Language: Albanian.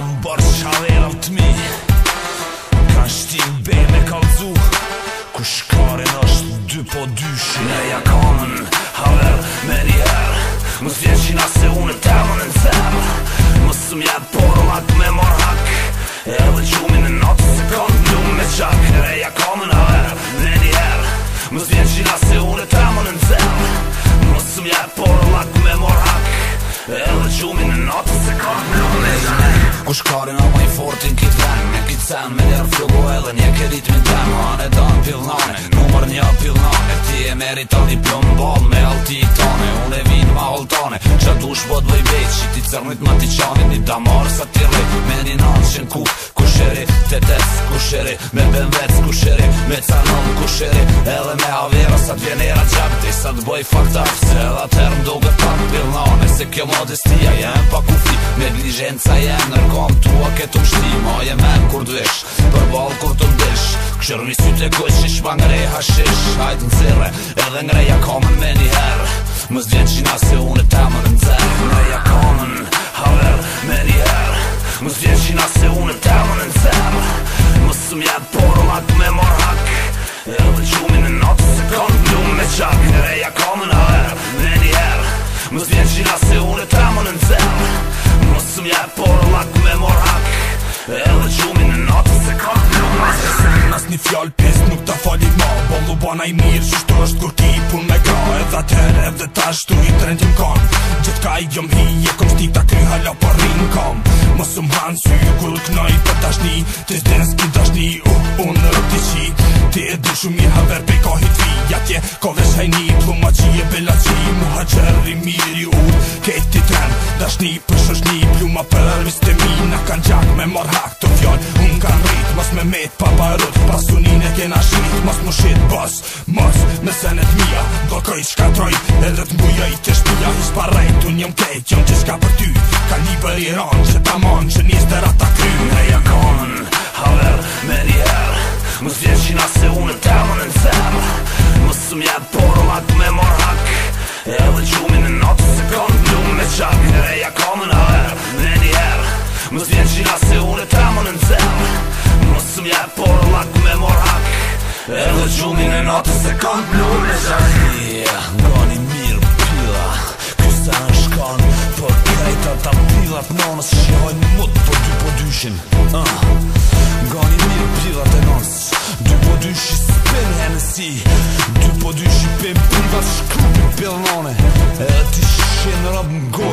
Kom bërë qalera të mi Ka shti be me kalzu Ku shkaren është dy po dyshi Në ja kamen haver me njerë Mës vjen qina se unë të më në zemë Mës më jetë poro hak me mor hak E dhe qumi në notë se kanë të njumë me qak Në ja kamen haver me njerë Mës vjen qina se unë të më në zemë Mës më jetë poro hak me mor hak E dhe qumi në notë se kanë të njumë me qak po shkarin a maj fortin kit ven Me kit sen me njerë fjogu edhe një kerit me dhe Ma në dan pil nane, numër një pilnane, Ti e meri ta një plëm bal me alti i tane Unë e vinë ma altane që tu shbo dhe i Që ti cërnit ma ti qani, një damarë sa ti rrit Me një nanë që ku, ku shëri, të tes, ku Me ben vec, ku shëri, me cërnon, ku shëri Edhe me avera sa të vjenera qëp sa të bëj fakta, se edhe të herë mdo gëtan Pil se kjo modestia, jem pa kufi Inteligenca e nërkom tua këtu mshtimo Je me kur dvish, për balë kur të ndish Këshër një sytë e kujtë shpa ngre hashish Hajtë në cire, edhe ngreja komën me një herë Më zdjen qina se unë rëllat me mor hak Edhe qumin në natës se ka të një mërë Se në një fjallë pis nuk ta fali ma Bom du bana i mirë që shto është kur ti pun me ka Edhe atër edhe të ashtu i trendin kon Gjithë ka i gjëm hi e kom shti ta kry hala për rinë kom Mosëm hanë sy ju kur lëknoj për tashni Të zdenë s'ki dashni u unë rëti qi Ti e du shumë i haver pe ka hitvi Ja tje ka vesh hajni Tu ma qi e bela me mor hak të fjall Unë ka rrit, mos me met pa barut Pas të e kena shrit, mos më shit bos Mos, me senet mija, do kërit shka troj E dhe të mbuja i të shpia Në sparajt, unë jëm kejt, jëm që shka për ty Ka një për i ron që ta mon, që njës dhe rata kry Me jakon, haver, me njerë Mos vje që nga se unë të amon e në zem Mos së mjatë poru, atë me mor hak E dhe që unë notë, se konë të njën me qak Mës vjen qira se unë e tramën në zem Mësë mja e porë lakë me morak E dhe gjumin e notë se kanë blu me zhak Doni mirë pëtyra Kusë e në shkanë Për kajta ta pilat në nësë Shqiojnë mutë për dy po dyshin uh. Ah, Gani mirë pila të nësë Dy po dyshi së përë Dy po dyshi përë për për shkru për për nëne edhe ti shenë rëbë në go